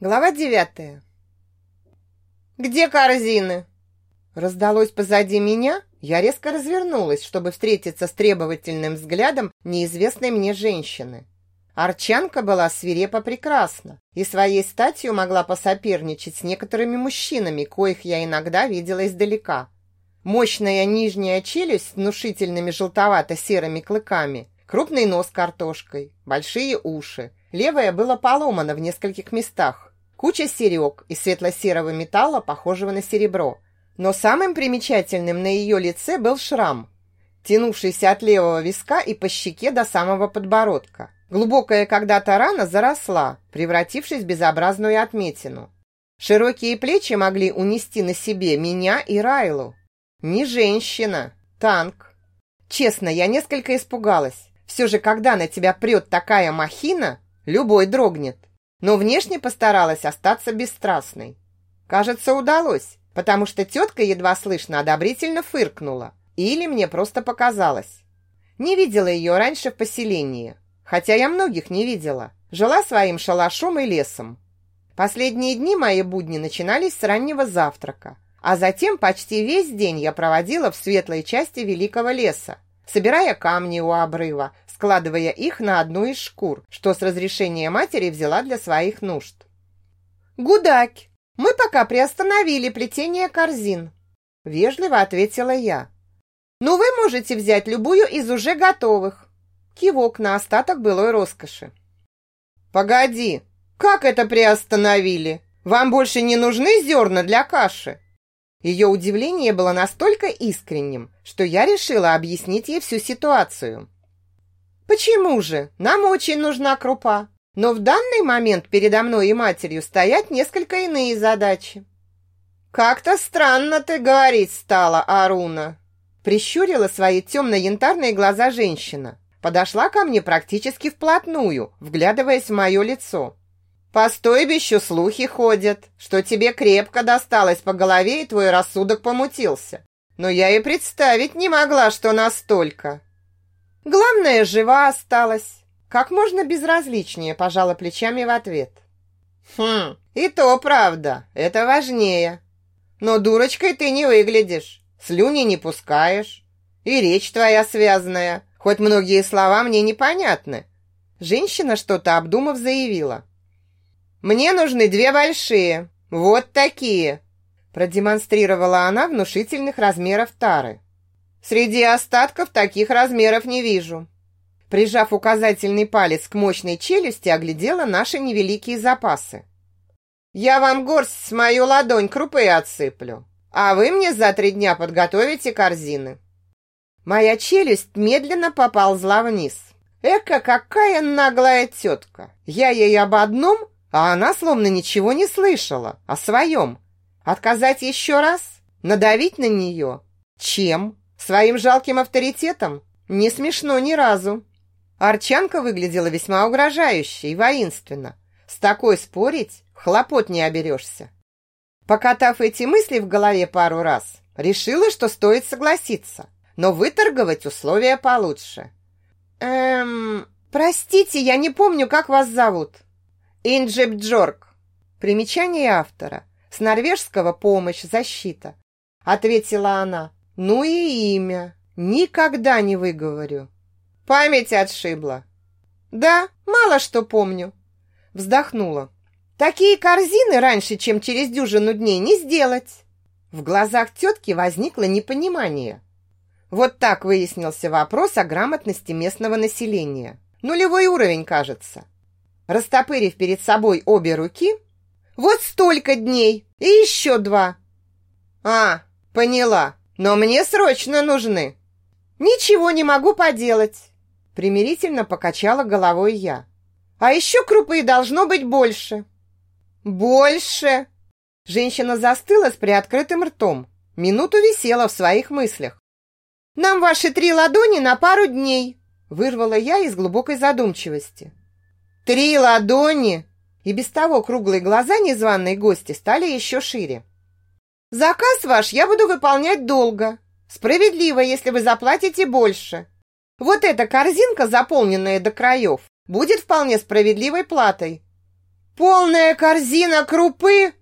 Глава девятая. «Где корзины?» Раздалось позади меня. Я резко развернулась, чтобы встретиться с требовательным взглядом неизвестной мне женщины. Арчанка была свирепо прекрасна и своей статью могла посоперничать с некоторыми мужчинами, коих я иногда видела издалека. Мощная нижняя челюсть с внушительными желтовато-серыми клыками, крупный нос картошкой, большие уши. Левое было поломано в нескольких местах, Куча серег из светло-серого металла, похожего на серебро. Но самым примечательным на ее лице был шрам, тянувшийся от левого виска и по щеке до самого подбородка. Глубокая когда-то рана заросла, превратившись в безобразную отметину. Широкие плечи могли унести на себе меня и Райлу. Не женщина, танк. Честно, я несколько испугалась. Все же, когда на тебя прет такая махина, любой дрогнет но внешне постаралась остаться бесстрастной. Кажется, удалось, потому что тетка едва слышно одобрительно фыркнула. Или мне просто показалось. Не видела ее раньше в поселении, хотя я многих не видела. Жила своим шалашом и лесом. Последние дни мои будни начинались с раннего завтрака, а затем почти весь день я проводила в светлой части великого леса, собирая камни у обрыва, складывая их на одну из шкур, что с разрешения матери взяла для своих нужд. «Гудак, мы пока приостановили плетение корзин», – вежливо ответила я. «Но вы можете взять любую из уже готовых». Кивок на остаток былой роскоши. «Погоди, как это приостановили? Вам больше не нужны зерна для каши?» Ее удивление было настолько искренним, что я решила объяснить ей всю ситуацию. Почему же? Нам очень нужна крупа. Но в данный момент передо мной и матерью стоят несколько иные задачи. Как-то странно ты говорить стала, Аруна. Прищурила свои темно-янтарные глаза женщина. Подошла ко мне практически вплотную, вглядываясь в мое лицо. По стойбищу слухи ходят, что тебе крепко досталось по голове и твой рассудок помутился. Но я и представить не могла, что настолько. Главное, жива осталась. Как можно безразличнее пожала плечами в ответ. Хм, и то правда, это важнее. Но дурочкой ты не выглядишь, слюни не пускаешь. И речь твоя связанная, хоть многие слова мне непонятны. Женщина что-то обдумав заявила. Мне нужны две большие, вот такие. Продемонстрировала она внушительных размеров тары. Среди остатков таких размеров не вижу. Прижав указательный палец к мощной челюсти, оглядела наши невеликие запасы. Я вам горсть с мою ладонь крупы отсыплю, а вы мне за три дня подготовите корзины. Моя челюсть медленно поползла вниз. Эка, какая наглая тетка! Я ей об одном, а она словно ничего не слышала, о своем. Отказать еще раз? Надавить на нее? Чем? Своим жалким авторитетом? Не смешно ни разу. Арчанка выглядела весьма угрожающе и воинственно. С такой спорить хлопот не оберешься. Покатав эти мысли в голове пару раз, решила, что стоит согласиться, но выторговать условия получше. Эм, простите, я не помню, как вас зовут. Инджип Джорк. Примечание автора. С норвежского помощь, защита. Ответила она. Ну и имя. Никогда не выговорю. Память отшибла. Да, мало что помню. Вздохнула. Такие корзины раньше, чем через дюжину дней, не сделать. В глазах тетки возникло непонимание. Вот так выяснился вопрос о грамотности местного населения. Нулевой уровень, кажется. Растопырив перед собой обе руки, вот столько дней и еще два. А, поняла. Но мне срочно нужны. Ничего не могу поделать. Примирительно покачала головой я. А еще крупы должно быть больше. Больше. Женщина застыла с приоткрытым ртом. Минуту висела в своих мыслях. Нам ваши три ладони на пару дней. Вырвала я из глубокой задумчивости. Три ладони? И без того круглые глаза незваной гости стали еще шире. Заказ ваш я буду выполнять долго. Справедливо, если вы заплатите больше. Вот эта корзинка, заполненная до краев, будет вполне справедливой платой. Полная корзина крупы?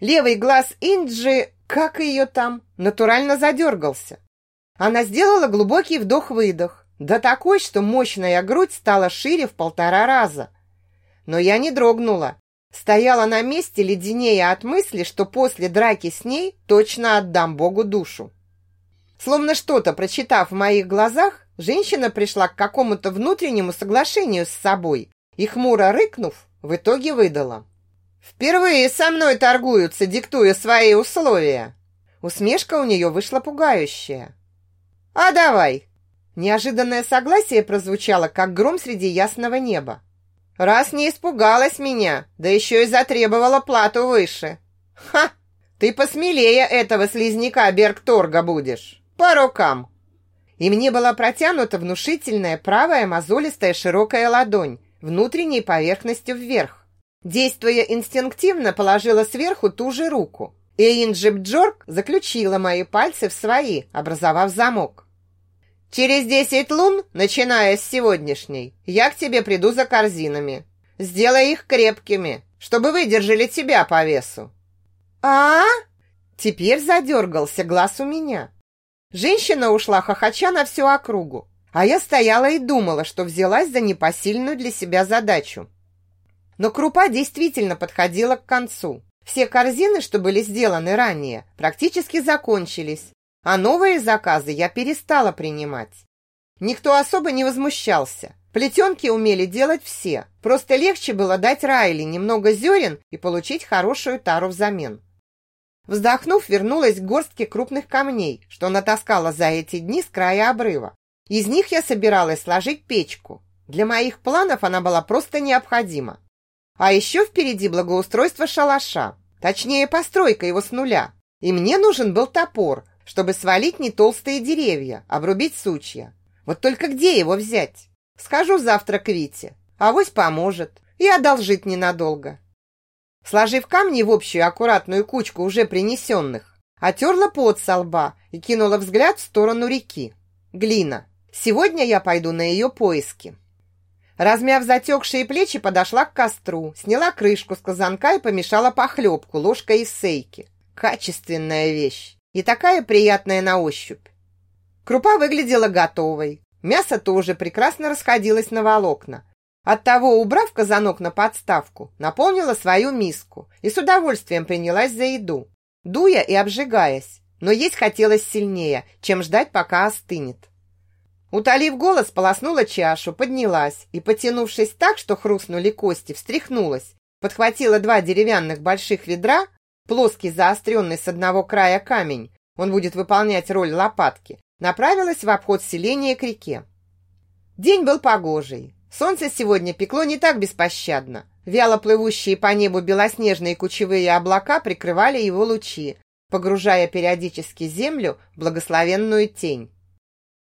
Левый глаз Инджи, как ее там, натурально задергался. Она сделала глубокий вдох-выдох, да такой, что мощная грудь стала шире в полтора раза. Но я не дрогнула. Стояла на месте, леденее от мысли, что после драки с ней точно отдам Богу душу. Словно что-то, прочитав в моих глазах, женщина пришла к какому-то внутреннему соглашению с собой и, хмуро рыкнув, в итоге выдала. «Впервые со мной торгуются, диктуя свои условия!» Усмешка у нее вышла пугающая. «А давай!» Неожиданное согласие прозвучало, как гром среди ясного неба. «Раз не испугалась меня, да еще и затребовала плату выше!» «Ха! Ты посмелее этого слизняка Бергторга будешь! По рукам!» И мне была протянута внушительная правая мозолистая широкая ладонь, внутренней поверхностью вверх. Действуя инстинктивно, положила сверху ту же руку. И Инджип заключила мои пальцы в свои, образовав замок. «Через десять лун, начиная с сегодняшней, я к тебе приду за корзинами. Сделай их крепкими, чтобы выдержали тебя по весу». «А?» Теперь задергался глаз у меня. Женщина ушла хохоча на всю округу. А я стояла и думала, что взялась за непосильную для себя задачу. Но крупа действительно подходила к концу. Все корзины, что были сделаны ранее, практически закончились, а новые заказы я перестала принимать. Никто особо не возмущался. Плетенки умели делать все. Просто легче было дать Райли немного зерен и получить хорошую тару взамен. Вздохнув, вернулась к горстке крупных камней, что натаскала за эти дни с края обрыва. Из них я собиралась сложить печку. Для моих планов она была просто необходима. А еще впереди благоустройство шалаша, точнее постройка его с нуля. И мне нужен был топор, чтобы свалить не толстые деревья, обрубить сучья. Вот только где его взять? Скажу завтра к Вите. Авось поможет и одолжит ненадолго. Сложив камни в общую аккуратную кучку уже принесенных, отерла пот со лба и кинула взгляд в сторону реки. Глина. Сегодня я пойду на ее поиски. Размяв затекшие плечи, подошла к костру, сняла крышку с казанка и помешала похлебку ложкой из сейки. Качественная вещь и такая приятная на ощупь. Крупа выглядела готовой. Мясо тоже прекрасно расходилось на волокна. Оттого, убрав казанок на подставку, наполнила свою миску и с удовольствием принялась за еду, дуя и обжигаясь, но есть хотелось сильнее, чем ждать, пока остынет. Утолив голос, полоснула чашу, поднялась и, потянувшись так, что хрустнули кости, встряхнулась, подхватила два деревянных больших ведра, плоский заостренный с одного края камень, он будет выполнять роль лопатки, направилась в обход селения к реке. День был погожий. Солнце сегодня пекло не так беспощадно. Вяло плывущие по небу белоснежные кучевые облака прикрывали его лучи, погружая периодически землю в благословенную тень.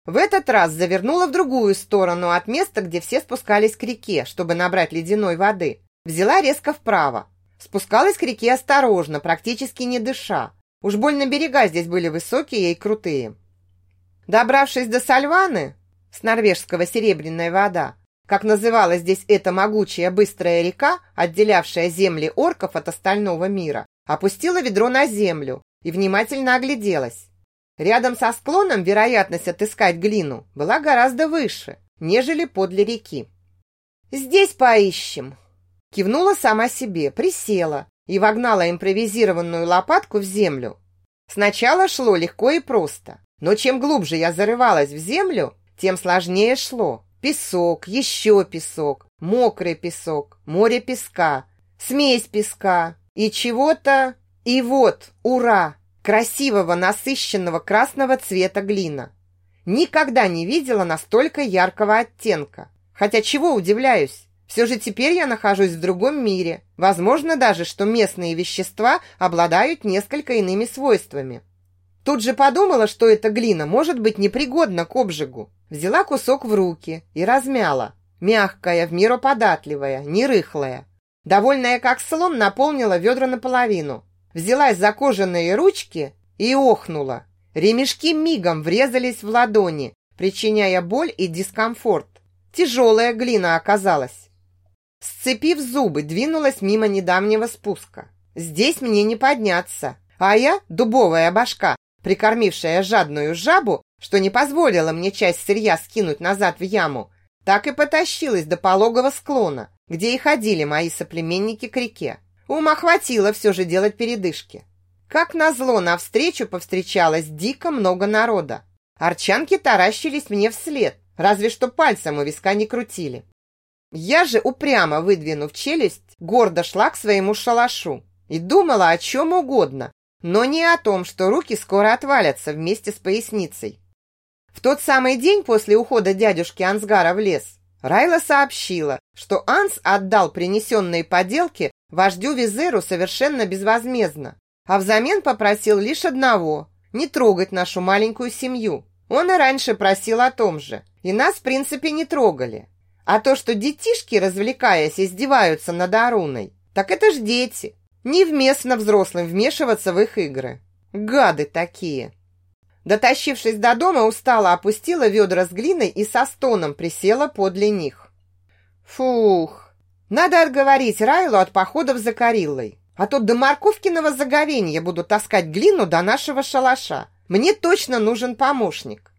В этот раз завернула в другую сторону от места, где все спускались к реке, чтобы набрать ледяной воды. Взяла резко вправо. Спускалась к реке осторожно, практически не дыша. Уж больно берега здесь были высокие и крутые. Добравшись до Сальваны, с норвежского «Серебряная вода», как называлась здесь эта могучая быстрая река, отделявшая земли орков от остального мира, опустила ведро на землю и внимательно огляделась. Рядом со склоном вероятность отыскать глину была гораздо выше, нежели подле реки. «Здесь поищем!» Кивнула сама себе, присела и вогнала импровизированную лопатку в землю. Сначала шло легко и просто, но чем глубже я зарывалась в землю, тем сложнее шло. Песок, еще песок, мокрый песок, море песка, смесь песка и чего-то... И вот, ура! красивого насыщенного красного цвета глина. Никогда не видела настолько яркого оттенка. Хотя чего удивляюсь? Все же теперь я нахожусь в другом мире. Возможно даже, что местные вещества обладают несколько иными свойствами. Тут же подумала, что эта глина может быть непригодна к обжигу. Взяла кусок в руки и размяла. Мягкая, в меру податливая, не рыхлая. Довольная как слон, наполнила ведра наполовину взялась за кожаные ручки и охнула. Ремешки мигом врезались в ладони, причиняя боль и дискомфорт. Тяжелая глина оказалась. Сцепив зубы, двинулась мимо недавнего спуска. Здесь мне не подняться, а я, дубовая башка, прикормившая жадную жабу, что не позволила мне часть сырья скинуть назад в яму, так и потащилась до пологого склона, где и ходили мои соплеменники к реке. Ума хватило все же делать передышки. Как назло, навстречу повстречалось дико много народа. Арчанки таращились мне вслед, разве что пальцем у виска не крутили. Я же, упрямо выдвинув челюсть, гордо шла к своему шалашу и думала о чем угодно, но не о том, что руки скоро отвалятся вместе с поясницей. В тот самый день после ухода дядюшки Ансгара в лес Райла сообщила, что Анс отдал принесенные поделки вождю Визеру совершенно безвозмездно, а взамен попросил лишь одного – не трогать нашу маленькую семью. Он и раньше просил о том же, и нас, в принципе, не трогали. А то, что детишки, развлекаясь, издеваются над Аруной, так это ж дети. Невместно взрослым вмешиваться в их игры. Гады такие. Дотащившись до дома, устало опустила ведра с глиной и со стоном присела подле них. Фух, надо отговорить Райлу от походов за Кариллой. А то до морковкиного заговенья буду таскать глину до нашего шалаша. Мне точно нужен помощник.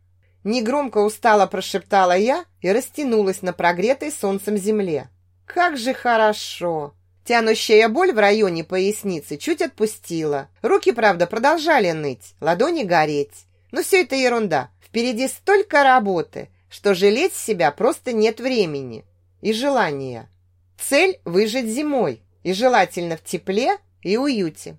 Негромко устало прошептала я и растянулась на прогретой солнцем земле. Как же хорошо! Тянущая боль в районе поясницы чуть отпустила. Руки, правда, продолжали ныть, ладони гореть. Но все это ерунда. Впереди столько работы, что жалеть себя просто нет времени и желания. Цель – выжить зимой, и желательно в тепле и уюте.